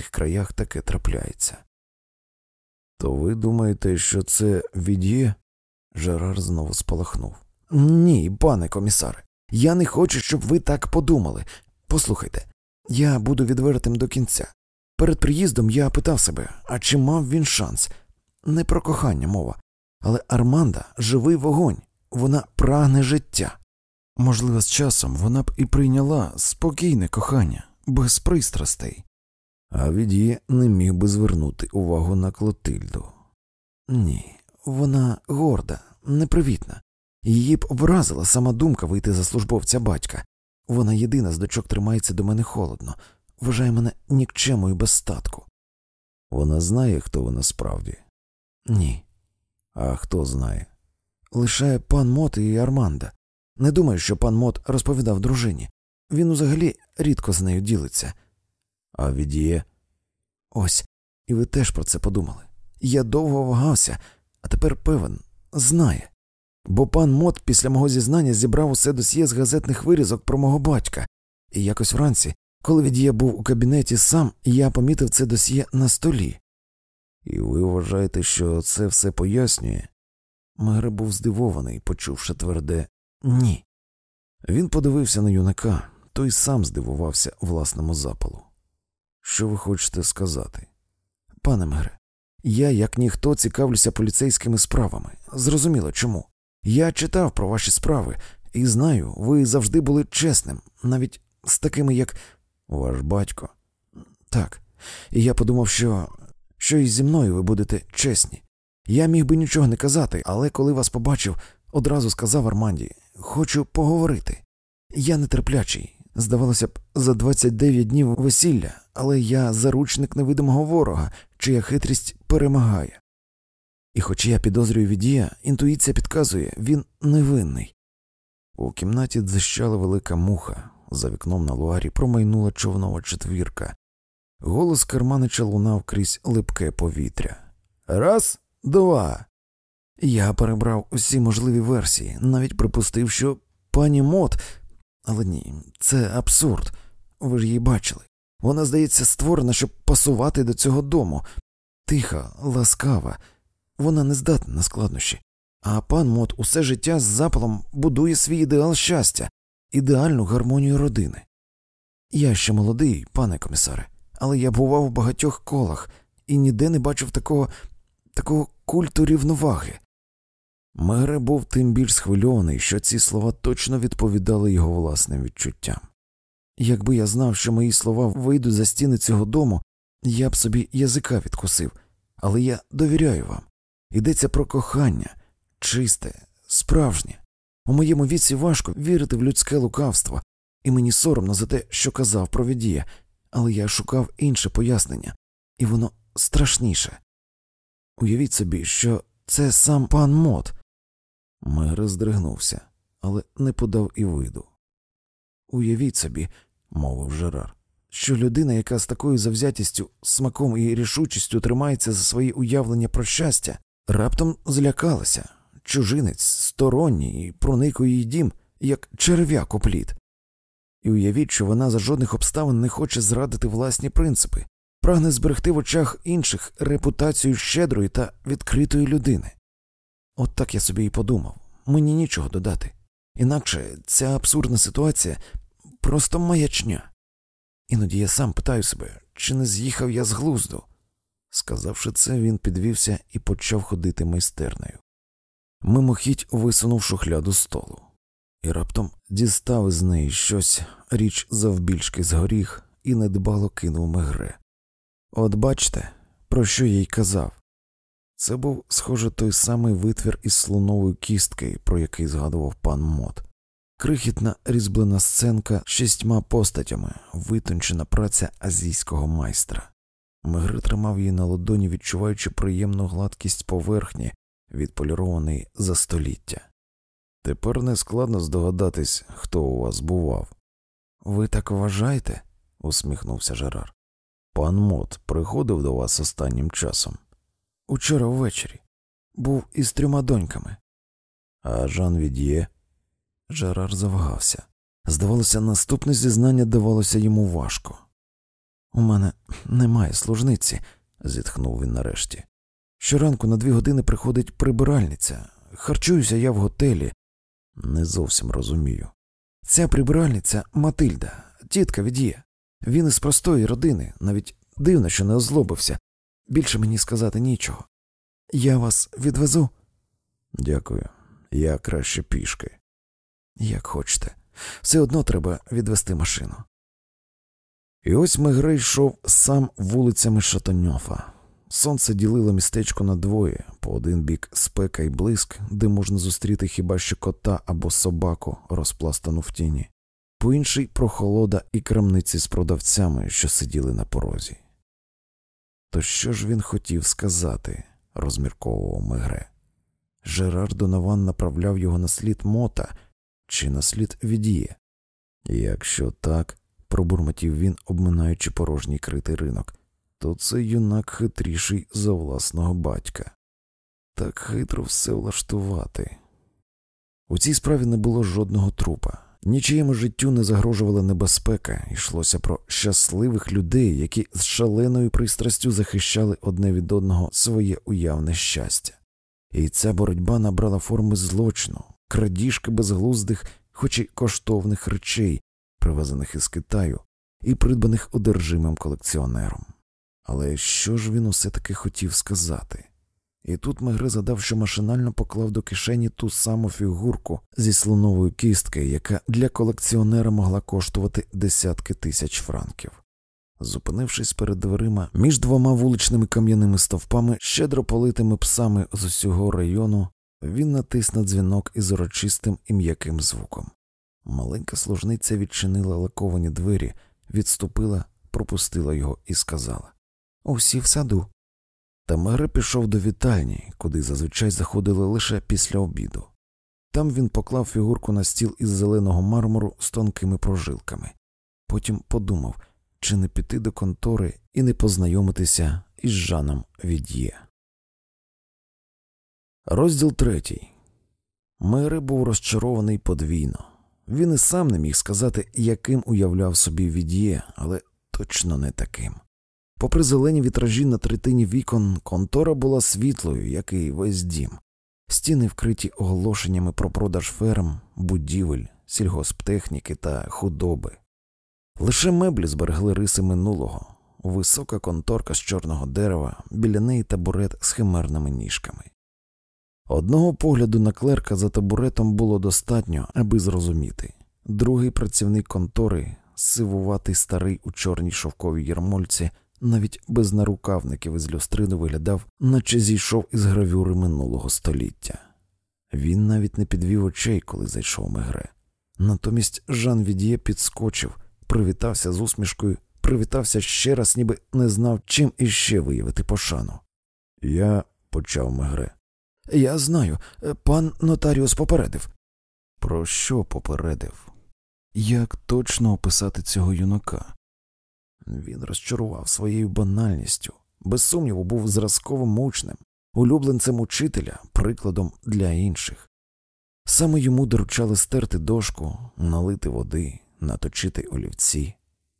цих краях таке трапляється. То ви думаєте, що це від'є? Жерар знову спалахнув. Ні, пане комісаре, я не хочу, щоб ви так подумали. Послухайте, я буду відвертим до кінця. Перед приїздом я питав себе, а чи мав він шанс? Не про кохання мова, але Арманда живий вогонь, вона прагне життя. Можливо, з часом вона б і прийняла спокійне кохання, без пристрастей, а від'є не міг би звернути увагу на Клотильду. Ні, вона горда, непривітна. Її б образила сама думка вийти за службовця батька. Вона єдина з дочок тримається до мене холодно, вважає мене нікчемою без статку. Вона знає, хто ви насправді? Ні. А хто знає? Лише пан Мот і Арманда. Не думаю, що пан Мот розповідав дружині. Він взагалі рідко з нею ділиться. А відіє? Ось, і ви теж про це подумали. Я довго вагався, а тепер певен, знає. Бо пан Мот після мого зізнання зібрав усе досьє з газетних вирізок про мого батька, і якось вранці, коли від'є був у кабінеті сам, я помітив це досьє на столі. І ви вважаєте, що це все пояснює? Мегре був здивований, почувши тверде ні. Він подивився на юнака, той сам здивувався власному запалу. Що ви хочете сказати? Пане Мегре, я, як ніхто, цікавлюся поліцейськими справами. Зрозуміло чому. Я читав про ваші справи і знаю, ви завжди були чесним, навіть з такими, як ваш батько. Так, і я подумав, що що і зі мною ви будете чесні. Я міг би нічого не казати, але коли вас побачив, одразу сказав Арманді хочу поговорити. Я нетерплячий. Здавалося б, за 29 днів весілля, але я заручник невидимого ворога, чия хитрість перемагає. І хоч я підозрюю відія, інтуїція підказує, він невинний. У кімнаті дзищала велика муха, за вікном на луарі промайнула човнова четвірка. Голос керманича лунав крізь липке повітря. Раз, два. Я перебрав усі можливі версії, навіть припустив, що пані Мот. Але ні, це абсурд. Ви ж її бачили. Вона, здається, створена, щоб пасувати до цього дому. Тиха, ласкава, вона не здатна на складнощі. А пан Мот усе життя з запалом будує свій ідеал щастя, ідеальну гармонію родини. Я ще молодий, пане комісаре, але я бував у багатьох колах і ніде не бачив такого такого культу рівноваги. Мере був тим більш схвильований, що ці слова точно відповідали його власним відчуттям. Якби я знав, що мої слова вийдуть за стіни цього дому, я б собі язика відкусив, але я довіряю вам. Йдеться про кохання, чисте, справжнє. У моєму віці важко вірити в людське лукавство, і мені соромно за те, що казав про Відія, але я шукав інше пояснення, і воно страшніше. Уявіть собі, що це сам пан Мот. Мер здригнувся, але не подав і виду. Уявіть собі, мовив Жерар, що людина, яка з такою завзятістю, смаком і рішучістю тримається за свої уявлення про щастя, раптом злякалася чужинець, сторонній і проник у її дім, як черв'як у плід. І уявіть, що вона за жодних обставин не хоче зрадити власні принципи, прагне зберегти в очах інших репутацію щедрої та відкритої людини. От так я собі і подумав мені нічого додати. Інакше ця абсурдна ситуація просто маячня. Іноді я сам питаю себе, чи не з'їхав я з глузду. Сказавши це, він підвівся і почав ходити майстернею. Мимохідь висунув шухляду столу, і раптом дістав із неї щось річ завбільшки з і недбало кинув мегре. От бачте, про що я й казав. Це був, схоже, той самий витвір із слонової кістки, про який згадував пан Мот. Крихітна різьблена сценка з шістьма постатями, витончена праця азійського майстра. Мегри тримав її на ладоні, відчуваючи приємну гладкість поверхні, відполірований за століття. Тепер не складно здогадатись, хто у вас бував. Ви так вважаєте? усміхнувся Жерар. Пан Мот приходив до вас останнім часом. Учора ввечері. Був із трьома доньками. А Жан Від'є? Жерар завагався. Здавалося, наступне зізнання давалося йому важко. У мене немає служниці, зітхнув він нарешті. Щоранку на дві години приходить прибиральниця. Харчуюся я в готелі. Не зовсім розумію. Ця прибиральниця Матильда, тітка від'є. Він із простої родини, навіть дивно, що не озлобився. Більше мені сказати нічого. Я вас відвезу. Дякую. Я краще пішки. Як хочете. Все одно треба відвести машину. І ось Мегре йшов сам вулицями Шатоньофа. Сонце ділило містечко на двоє, по один бік спека й блиск, де можна зустріти хіба що кота або собаку, розпластану в тіні, по інший прохолода і крамниці з продавцями, що сиділи на порозі. То що ж він хотів сказати? розмірковував Мегре. Жерар Донован направляв його на слід мота чи на слід від'є. Якщо так, пробурмотів він, обминаючи порожній критий ринок, то це юнак хитріший за власного батька. Так хитро все влаштувати. У цій справі не було жодного трупа, нічиєму життю не загрожувала небезпека, йшлося про щасливих людей, які з шаленою пристрастю захищали одне від одного своє уявне щастя. І ця боротьба набрала форми злочину, крадіжки безглуздих, хоч і коштовних речей, привезених із Китаю і придбаних одержимим колекціонером. Але що ж він усе таки хотів сказати? І тут Мегре задав, що машинально поклав до кишені ту саму фігурку зі слонової кістки, яка для колекціонера могла коштувати десятки тисяч франків. Зупинившись перед дверима між двома вуличними кам'яними стовпами, щедро политими псами з усього району, він натис на дзвінок із урочистим і м'яким звуком. Маленька служниця відчинила лаковані двері, відступила, пропустила його і сказала Усі в саду. Тамара пішов до вітальні, куди зазвичай заходили лише після обіду. Там він поклав фігурку на стіл із зеленого мармуру з тонкими прожилками. Потім подумав, чи не піти до контори і не познайомитися із Жаном Від'є. Розділ третій. Мери був розчарований подвійно. Він і сам не міг сказати, яким уявляв собі від'є, але точно не таким. Попри зелені вітражі на третині вікон, контора була світлою, як і весь дім, стіни вкриті оголошеннями про продаж ферм, будівель, сільгосптехніки та худоби. Лише меблі зберегли риси минулого, висока конторка з чорного дерева, біля неї табурет з химерними ніжками. Одного погляду на клерка за табуретом було достатньо, аби зрозуміти. Другий працівник контори, сивуватий старий у чорній шовковій ярмольці, навіть без нарукавників із люстрину виглядав, наче зійшов із гравюри минулого століття. Він навіть не підвів очей, коли зайшов Мегре. Натомість Жан Від'є підскочив, привітався з усмішкою, привітався ще раз, ніби не знав, чим іще виявити пошану. Я почав Мегре. Я знаю, пан нотаріус попередив. Про що попередив? Як точно описати цього юнака? Він розчарував своєю банальністю, без сумніву, був зразковим учнем, улюбленцем учителя, прикладом для інших. Саме йому доручали стерти дошку, налити води, наточити олівці.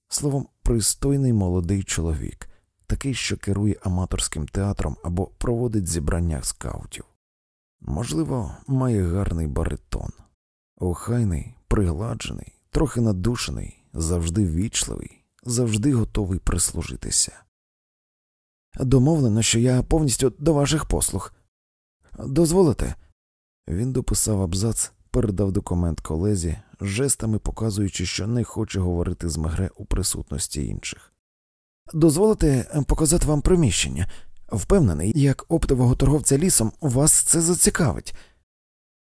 Словом, пристойний молодий чоловік, такий, що керує аматорським театром або проводить зібрання скаутів. Можливо, має гарний баритон, охайний, пригладжений, трохи надушений, завжди вічливий, завжди готовий прислужитися. Домовлено, що я повністю до ваших послуг. Дозволите? Він дописав абзац, передав документ колезі, жестами показуючи, що не хоче говорити з Мегре у присутності інших. Дозволите показати вам приміщення. Впевнений, як оптового торговця лісом вас це зацікавить.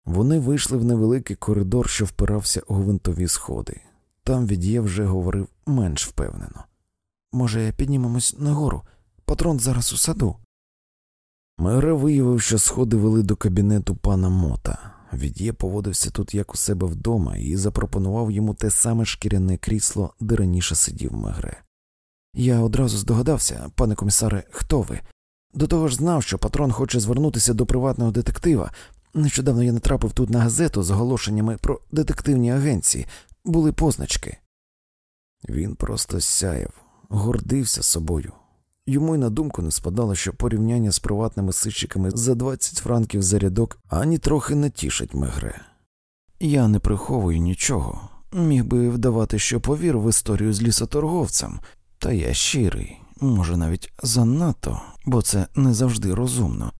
Вони вийшли в невеликий коридор, що впирався у гвинтові сходи. Там від'є вже говорив менш впевнено. Може, піднімемось нагору, патрон зараз у саду. Мера виявив, що сходи вели до кабінету пана Мота. Від'є поводився тут як у себе вдома і запропонував йому те саме шкіряне крісло, де раніше сидів Мегре. Я одразу здогадався, пане комісаре, хто ви? До того ж знав, що патрон хоче звернутися до приватного детектива. Нещодавно я натрапив тут на газету з оголошеннями про детективні агенції, були позначки. Він просто сяяв, гордився собою. Йому й на думку не спадало, що порівняння з приватними сищиками за 20 франків за рядок ані трохи не тішить Мегре. Я не приховую нічого, міг би вдавати, що повір в історію з лісоторговцем, та я щирий, може навіть занадто, бо це не завжди розумно.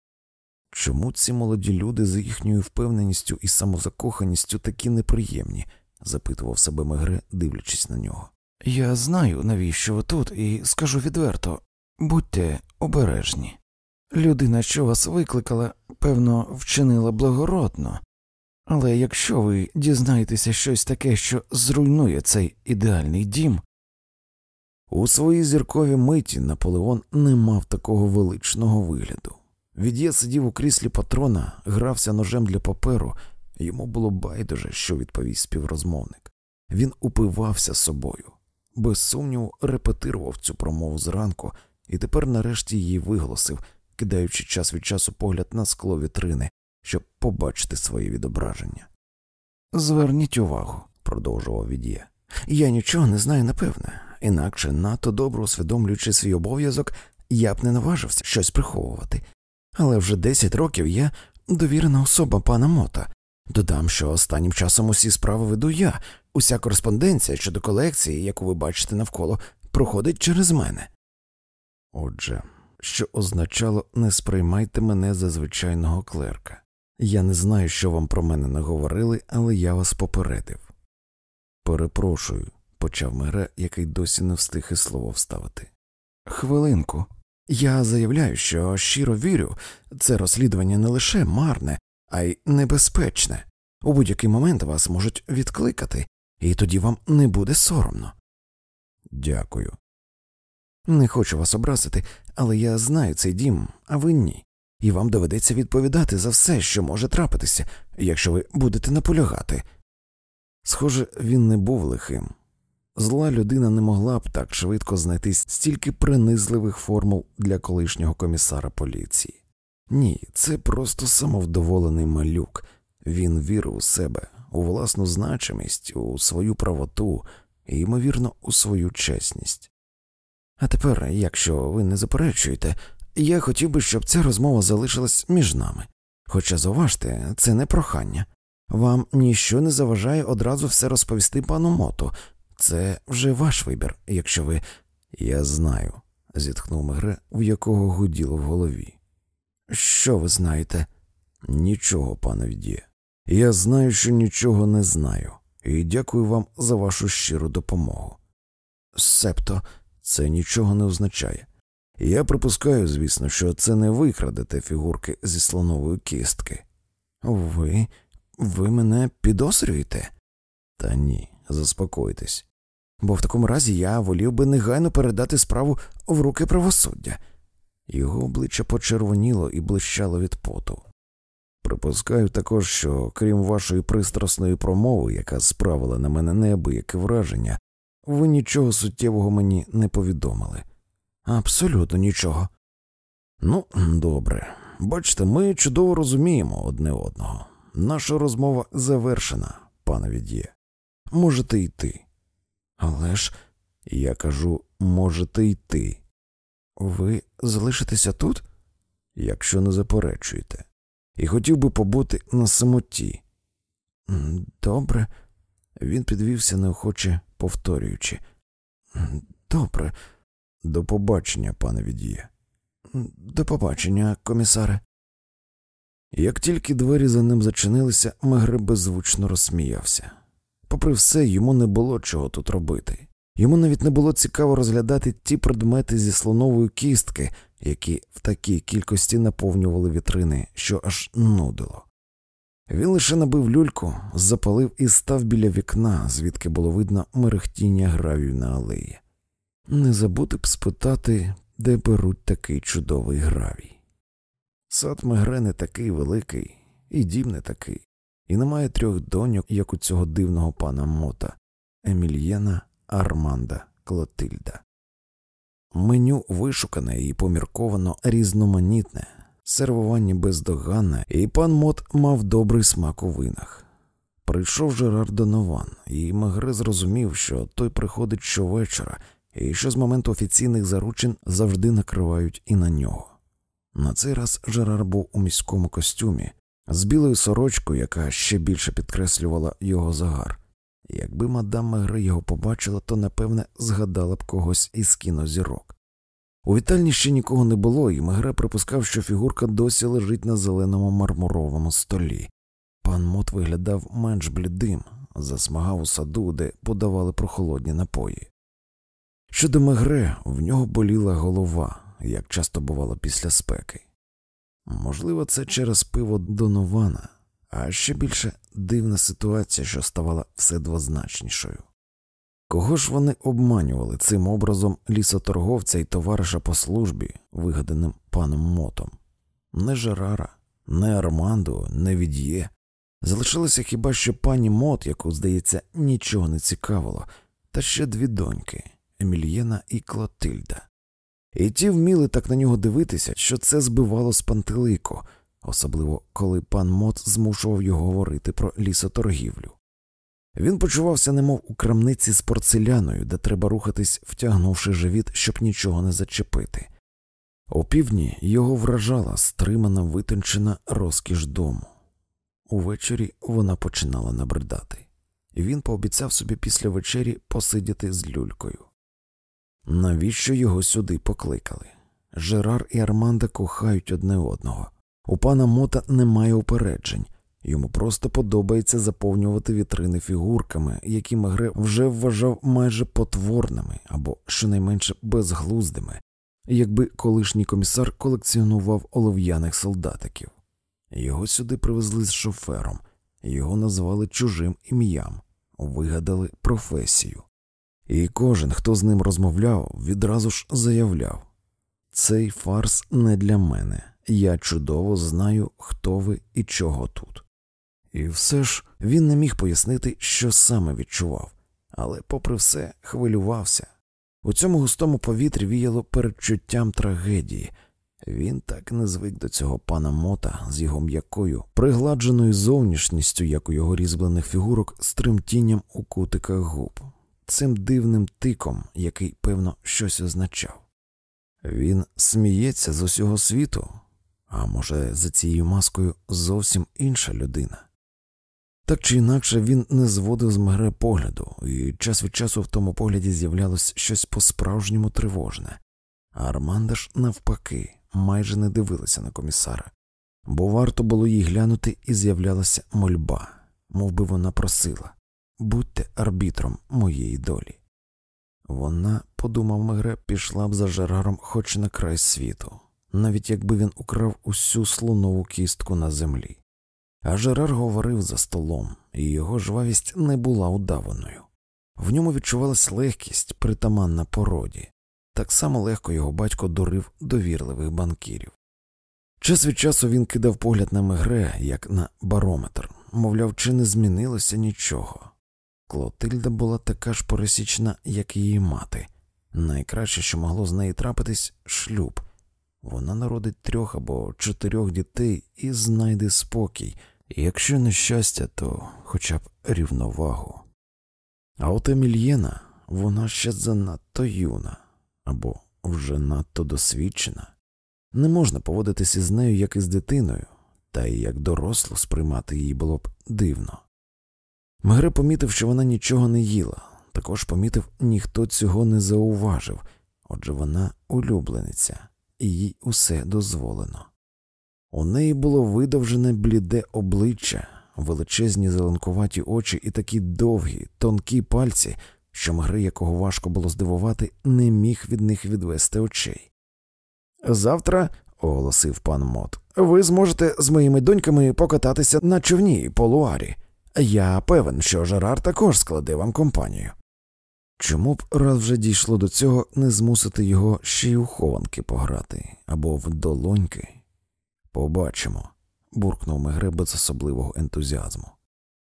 Чому ці молоді люди з їхньою впевненістю і самозакоханістю такі неприємні? Запитував себе Мегре, дивлячись на нього. Я знаю, навіщо ви тут, і скажу відверто будьте обережні. Людина, що вас викликала, певно, вчинила благородно, але якщо ви дізнаєтеся щось таке, що зруйнує цей ідеальний дім. У своїй зірковій миті Наполеон не мав такого величного вигляду. Від'є сидів у кріслі патрона, грався ножем для паперу, йому було байдуже, що відповість співрозмовник. Він упивався собою, без сумніву, репетирував цю промову зранку і тепер нарешті її виголосив, кидаючи час від часу погляд на скло вітрини, щоб побачити своє відображення. Зверніть увагу, продовжував Від'є. Я нічого не знаю напевне, інакше надто добре усвідомлюючи свій обов'язок, я б не наважився щось приховувати. Але вже десять років я довірена особа пана Мота. Додам, що останнім часом усі справи веду я, уся кореспонденція щодо колекції, яку ви бачите навколо, проходить через мене. Отже, що означало не сприймайте мене за звичайного клерка. Я не знаю, що вам про мене наговорили, але я вас попередив. Перепрошую, почав Мере, який досі не встиг і слово вставити. Хвилинку. Я заявляю, що щиро вірю, це розслідування не лише марне, а й небезпечне. У будь-який момент вас можуть відкликати, і тоді вам не буде соромно. Дякую. Не хочу вас образити, але я знаю цей дім, а ви ні, і вам доведеться відповідати за все, що може трапитися, якщо ви будете наполягати. Схоже, він не був лихим. Зла людина не могла б так швидко знайти стільки принизливих формул для колишнього комісара поліції. Ні, це просто самовдоволений малюк. Він вірив у себе, у власну значимість, у свою правоту і, ймовірно, у свою чесність. А тепер, якщо ви не заперечуєте, я хотів би, щоб ця розмова залишилась між нами. Хоча зауважте, це не прохання. Вам ніщо не заважає одразу все розповісти пану моту. Це вже ваш вибір, якщо ви. Я знаю, зітхнув Мегре, в якого гуділо в голові. Що ви знаєте? Нічого, пане Відє. Я знаю, що нічого не знаю, і дякую вам за вашу щиру допомогу. Себто це нічого не означає. Я припускаю, звісно, що це не ви крадете фігурки зі слонової кістки. Ви ви мене підозрюєте? Та ні, заспокойтесь. Бо в такому разі я волів би негайно передати справу в руки правосуддя. Його обличчя почервоніло і блищало від поту. Припускаю також, що крім вашої пристрасної промови, яка справила на мене неабияке враження, ви нічого суттєвого мені не повідомили. Абсолютно нічого. Ну, добре. Бачите, ми чудово розуміємо одне одного. Наша розмова завершена, пане Від'є. Можете йти. Але ж, я кажу, можете йти. Ви залишитеся тут? Якщо не заперечуєте, і хотів би побути на самоті. Добре, він підвівся неохоче повторюючи. Добре, до побачення, пане Від'є. До побачення, комісаре. Як тільки двері за ним зачинилися, Мегре беззвучно розсміявся. Попри все, йому не було чого тут робити. Йому навіть не було цікаво розглядати ті предмети зі слонової кістки, які в такій кількості наповнювали вітрини, що аж нудило. Він лише набив люльку, запалив і став біля вікна, звідки було видно мерехтіння гравію на алеї. Не забути б спитати, де беруть такий чудовий гравій. Сад Мегре не такий великий, і дім не такий, і немає трьох доньок, як у цього дивного пана Мота Емільєна, Арманда, Клотильда. Меню вишукане і помірковано різноманітне, сервування бездоганне, і пан Мот мав добрий смак у винах. Прийшов Жерар Донован, і Мегре зрозумів, що той приходить щовечора, і що з моменту офіційних заручин завжди накривають і на нього. На цей раз Жерар був у міському костюмі з білою сорочкою, яка ще більше підкреслювала його загар. Якби мадам Мегре його побачила, то напевне згадала б когось із кінозірок. У вітальні ще нікого не було, і Мегре припускав, що фігурка досі лежить на зеленому мармуровому столі. Пан Мот виглядав менш блідим, засмагав у саду, де подавали прохолодні напої. Щодо Мегре, в нього боліла голова, як часто бувало після спеки. Можливо, це через пиво Донована, а ще більше дивна ситуація, що ставала все двозначнішою. Кого ж вони обманювали цим образом лісоторговця і товариша по службі, вигаданим паном Мотом? Не Жерара, не Армандо, не Від'є. Залишилася хіба що пані Мот, яку, здається, нічого не цікавило, та ще дві доньки Емільєна і Клотильда. І ті вміли так на нього дивитися, що це збивало з пантелику, особливо коли пан Мот змушував його говорити про лісоторгівлю. Він почувався, немов у крамниці з порцеляною, де треба рухатись, втягнувши живіт, щоб нічого не зачепити. У півдні його вражала стримана витончена розкіш дому. Увечері вона починала набридати, і він пообіцяв собі після вечері посидіти з люлькою. Навіщо його сюди покликали? Жерар і Арманда кохають одне одного. У пана Мота немає упереджень, йому просто подобається заповнювати вітрини фігурками, які Мегре вже вважав майже потворними або щонайменше безглуздими, якби колишній комісар колекціонував олов'яних солдатиків. Його сюди привезли з шофером, його назвали чужим ім'ям, вигадали професію. І кожен, хто з ним розмовляв, відразу ж заявляв цей фарс не для мене, я чудово знаю, хто ви і чого тут. І все ж він не міг пояснити, що саме відчував, але, попри все, хвилювався. У цьому густому повітрі віяло передчуттям трагедії. Він так не звик до цього пана мота з його м'якою, пригладженою зовнішністю, як у його різьблених фігурок, з тремтінням у кутиках губ, цим дивним тиком, який, певно, щось означав. Він сміється з усього світу, а може, за цією маскою зовсім інша людина. Так чи інакше він не зводив з Мегре погляду, і час від часу в тому погляді з'являлось щось по-справжньому тривожне, а Арманда ж, навпаки, майже не дивилася на комісара, бо варто було їй глянути і з'являлася мольба, мов би вона просила будьте арбітром моєї долі. Вона, подумав Мегре, пішла б за Жераром хоч на край світу, навіть якби він украв усю слонову кістку на землі. А Жерар говорив за столом, і його жвавість не була удаваною. В ньому відчувалась легкість, притаманна породі, так само легко його батько дурив довірливих банкірів. Час від часу він кидав погляд на Мегре, як на барометр, мовляв, чи не змінилося нічого. Клотильда була така ж пересічна, як її мати. Найкраще, що могло з неї трапитись, шлюб. Вона народить трьох або чотирьох дітей і знайде спокій, якщо не щастя, то хоча б рівновагу. А от Емільєна, вона ще занадто юна або вже надто досвідчена. Не можна поводитися із нею як із дитиною, та й як дорослу сприймати її було б дивно. Мегре помітив, що вона нічого не їла, також помітив, ніхто цього не зауважив, отже вона улюблениця, і їй усе дозволено. У неї було видовжене бліде обличчя, величезні зеленкуваті очі і такі довгі, тонкі пальці, що Мегре, якого важко було здивувати, не міг від них відвести очей. Завтра, оголосив пан Мот, ви зможете з моїми доньками покататися на човні по луарі. Я певен, що Жерар також складе вам компанію. Чому б раз вже дійшло до цього не змусити його ще й у хованки пограти або в долоньки? Побачимо, буркнув Мегре без особливого ентузіазму.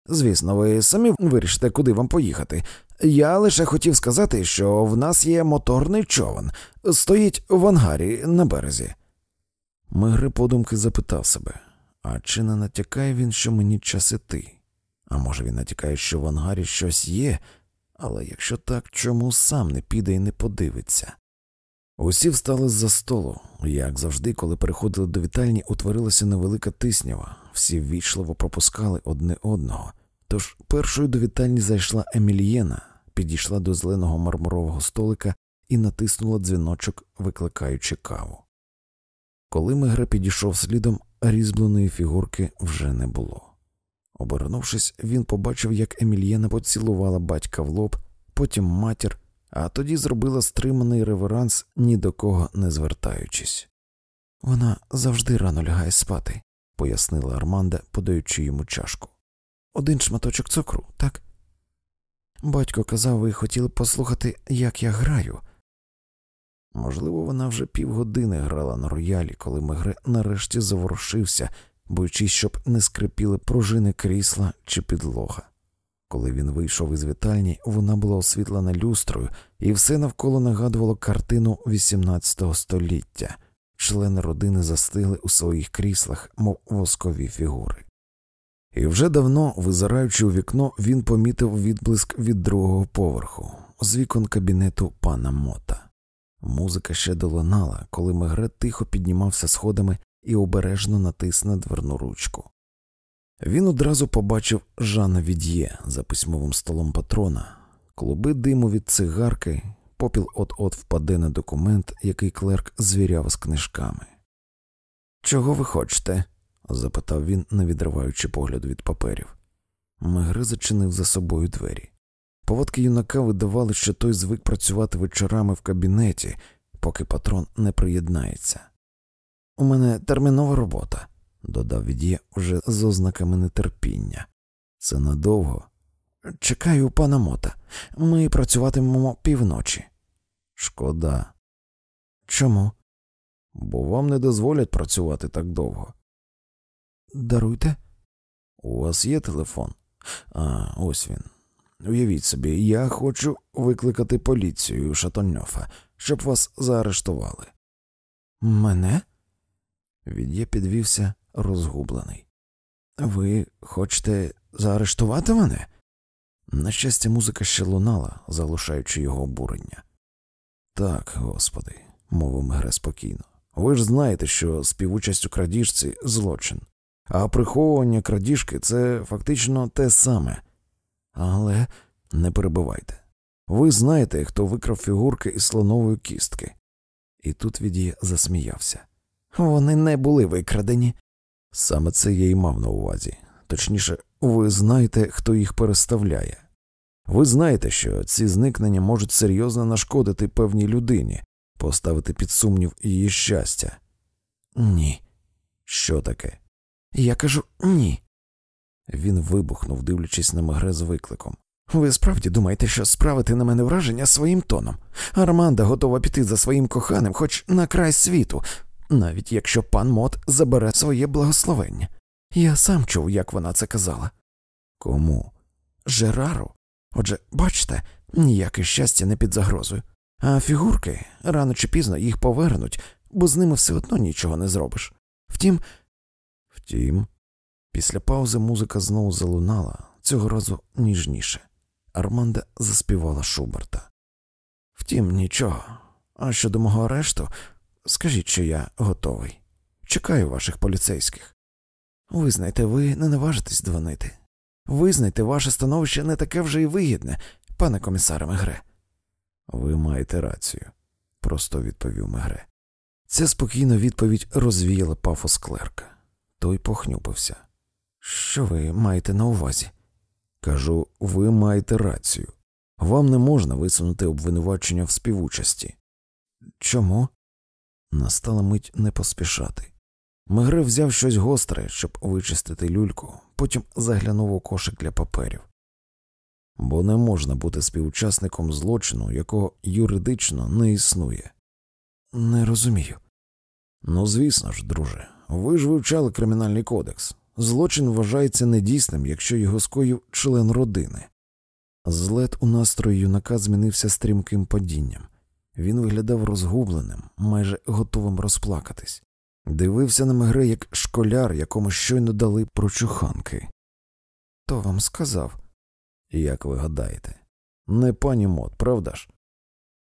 Звісно, ви самі вирішите, куди вам поїхати. Я лише хотів сказати, що в нас є моторний човен, стоїть в ангарі на березі. Мегре подумки запитав себе а чи не натякає він, що мені час іти? А може він натякає, що в ангарі щось є, Але якщо так, чому сам не піде і не подивиться? Усі встали з за столу. Як завжди, коли переходили до вітальні, утворилася невелика тиснява, всі ввічливо пропускали одне одного. Тож першою до вітальні зайшла Емілієна, підійшла до зеленого мармурового столика і натиснула дзвіночок, викликаючи каву. Коли Мегре підійшов слідом, різьбленої фігурки вже не було. Обернувшись, він побачив, як Емільєна поцілувала батька в лоб, потім матір, а тоді зробила стриманий реверанс, ні до кого не звертаючись. Вона завжди рано лягає спати, пояснила Арманда, подаючи йому чашку. Один шматочок цукру, так? Батько казав, ви хотіли послухати, як я граю. Можливо, вона вже півгодини грала на роялі, коли Мегре нарешті заворушився, боючись, щоб не скрипіли пружини крісла чи підлога. Коли він вийшов із вітальні, вона була освітлена люстрою, і все навколо нагадувало картину XVIII століття. Члени родини застигли у своїх кріслах, мов воскові фігури. І вже давно, визираючи у вікно, він помітив відблиск від другого поверху, з вікон кабінету пана Мота. Музика ще долинала, коли Мегре тихо піднімався сходами і обережно натис на дверну ручку. Він одразу побачив Жана Від'є за письмовим столом патрона, клуби диму від цигарки, попіл от-от впаде на документ, який клерк звіряв з книжками. Чого ви хочете? запитав він, не відриваючи погляду від паперів. Мегре зачинив за собою двері. Поводки юнака видавали, що той звик працювати вечорами в кабінеті, поки патрон не приєднається. У мене термінова робота, додав від'є вже з ознаками нетерпіння. Це надовго. Чекаю пана мота. Ми працюватимемо півночі. Шкода. Чому? Бо вам не дозволять працювати так довго. Даруйте. У вас є телефон? А, ось він. Уявіть собі, я хочу викликати поліцію Шатоньофа, щоб вас заарештували. Мене? Від'є підвівся розгублений. Ви хочете заарештувати мене? На щастя, музика ще лунала, заглушаючи його обурення. Так, господи, мовив Мегре спокійно. Ви ж знаєте, що співучасть у крадіжці злочин, а приховування крадіжки це фактично те саме. Але не перебивайте. Ви знаєте, хто викрав фігурки із слонової кістки. І тут від'є засміявся. Вони не були викрадені. Саме це я й мав на увазі. Точніше, ви знаєте, хто їх переставляє. Ви знаєте, що ці зникнення можуть серйозно нашкодити певній людині, поставити під сумнів її щастя. Ні. Що таке? Я кажу ні. Він вибухнув, дивлячись на Мегре з викликом. Ви справді думаєте, що справити на мене враження своїм тоном? Арманда готова піти за своїм коханим, хоч на край світу, навіть якщо пан Мот забере своє благословення. Я сам чув, як вона це казала. Кому? Жерару. Отже, бачите, ніяке щастя не під загрозою. А фігурки рано чи пізно їх повернуть, бо з ними все одно нічого не зробиш. Втім, втім, після паузи музика знову залунала, цього разу ніжніше. Арманда заспівала Шуберта. Втім, нічого. А щодо мого арешту, скажіть, що я готовий. Чекаю ваших поліцейських. Визнайте, ви не наважитесь дзвонити. Визнайте, ваше становище не таке вже й вигідне, пане комісаре Мегре. Ви маєте рацію, просто відповів Мегре. Ця спокійна відповідь розвіяла пафос клерка. Той похнюпився. Що ви маєте на увазі? Кажу, ви маєте рацію. Вам не можна висунути обвинувачення в співучасті. Чому? Настала мить не поспішати. Мегре взяв щось гостре, щоб вичистити люльку, потім заглянув у кошик для паперів. Бо не можна бути співучасником злочину, якого юридично не існує. Не розумію. Ну, звісно ж, друже, ви ж вивчали кримінальний кодекс. Злочин вважається недійсним, якщо його скоїв член родини. Злет у настрої юнака змінився стрімким падінням. Він виглядав розгубленим, майже готовим розплакатись, дивився на Мегре як школяр, якому щойно дали прочуханки. То вам сказав, як ви гадаєте, Не пані Мот, правда ж?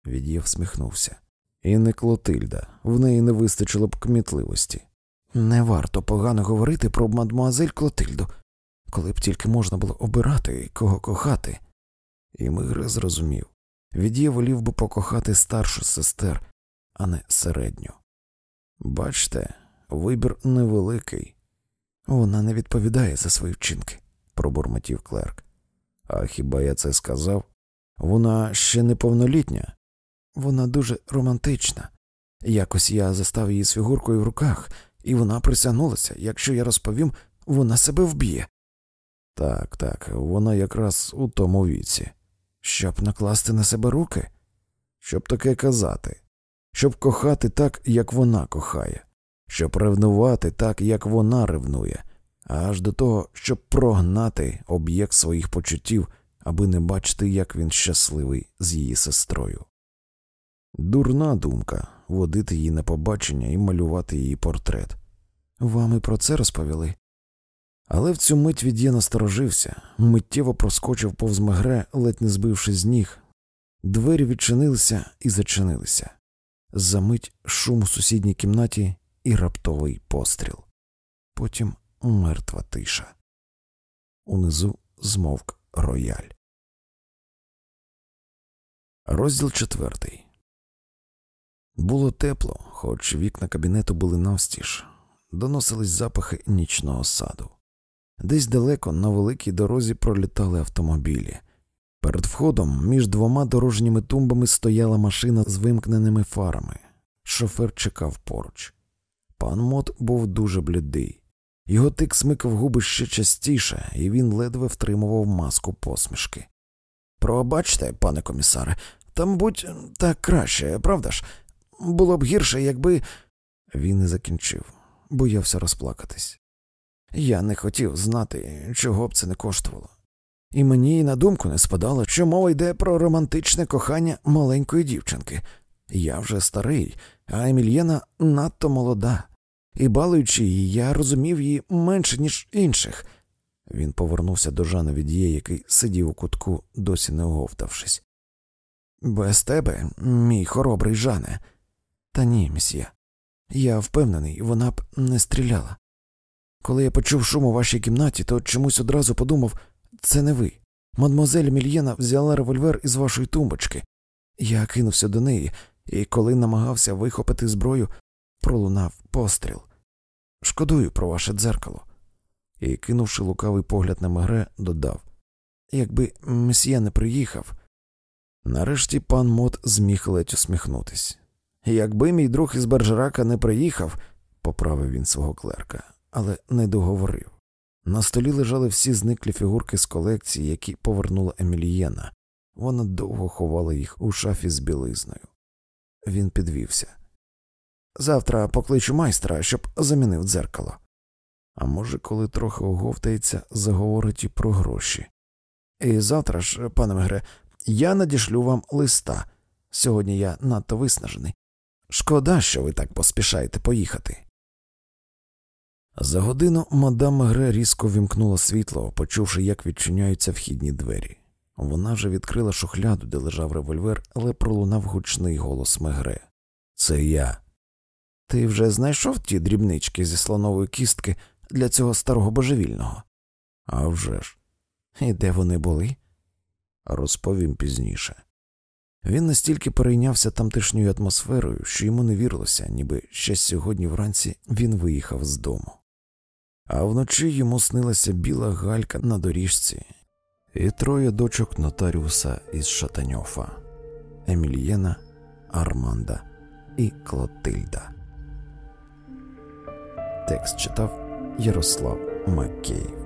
Від'є всміхнувся. І не Клотильда, в неї не вистачило б кмітливості. Не варто погано говорити про мадмуазель Клотильду, коли б тільки можна було обирати, кого кохати. І Мигре зрозумів від'є волів би покохати старшу сестер, а не середню. Бачте, вибір невеликий. Вона не відповідає за свої вчинки, пробурмотів клерк. А хіба я це сказав? Вона ще неповнолітня. Вона дуже романтична. Якось я застав її з фігуркою в руках, і вона присягнулася якщо я розповім, вона себе вб'є. Так, так, вона якраз у тому віці. Щоб накласти на себе руки, щоб таке казати, щоб кохати так, як вона кохає, щоб ревнувати так, як вона ревнує, аж до того, щоб прогнати об'єкт своїх почуттів, аби не бачити, як він щасливий з її сестрою. Дурна думка водити її на побачення і малювати її портрет. Вам і про це розповіли. Але в цю мить від'є насторожився, миттєво проскочив повз мегре, ледь не збивши з ніг. Двері відчинилися і зачинилися. За мить шум у сусідній кімнаті і раптовий постріл. Потім мертва тиша. Унизу змовк рояль. Розділ четвертий. Було тепло, хоч вікна кабінету були навстіж, доносились запахи нічного саду. Десь далеко на великій дорозі пролітали автомобілі. Перед входом між двома дорожніми тумбами стояла машина з вимкненими фарами. Шофер чекав поруч. Пан Мот був дуже блідий. Його тик смикав губи ще частіше, і він ледве втримував маску посмішки. Пробачте, пане комісаре, та, мабуть, так краще, правда ж? Було б гірше, якби. Він не закінчив, боявся розплакатись. Я не хотів знати, чого б це не коштувало. І мені й на думку не спадало, що мова йде про романтичне кохання маленької дівчинки. Я вже старий, а Емільєна надто молода, і, балуючи її, я розумів її менше, ніж інших. Він повернувся до Жана Від'є, який сидів у кутку, досі не оговтавшись. Без тебе, мій хоробрий Жане. Та ні, місьє. Я впевнений, вона б не стріляла. Коли я почув шум у вашій кімнаті, то чомусь одразу подумав це не ви. Мадмозель Мільєна взяла револьвер із вашої тумбочки. Я кинувся до неї, і коли намагався вихопити зброю, пролунав постріл. Шкодую про ваше дзеркало. І, кинувши лукавий погляд на Мегре, додав Якби месьє не приїхав. Нарешті пан Мот зміг ледь усміхнутись. Якби мій друг із Бержерака не приїхав, поправив він свого клерка, але не договорив. На столі лежали всі зниклі фігурки з колекції, які повернула Емілієна. Вона довго ховала їх у шафі з білизною. Він підвівся. Завтра покличу майстра, щоб замінив дзеркало. А може, коли трохи оговтається, заговорить і про гроші. І завтра ж, пане Мегре, я надішлю вам листа. Сьогодні я надто виснажений. Шкода, що ви так поспішаєте поїхати. За годину мадам Мегре різко вімкнула світло, почувши, як відчиняються вхідні двері. Вона вже відкрила шухляду, де лежав револьвер, але пролунав гучний голос Мегре. Це я. Ти вже знайшов ті дрібнички зі слонової кістки для цього старого божевільного? «А вже ж. І де вони були? Розповім пізніше. Він настільки перейнявся тамтешньою атмосферою, що йому не вірилося, ніби ще сьогодні вранці він виїхав з дому. А вночі йому снилася біла галька на доріжці. І троє дочок нотаріуса із Шатаньофа. Емільєна, Арманда і Клотильда. Текст читав Ярослав Макеїв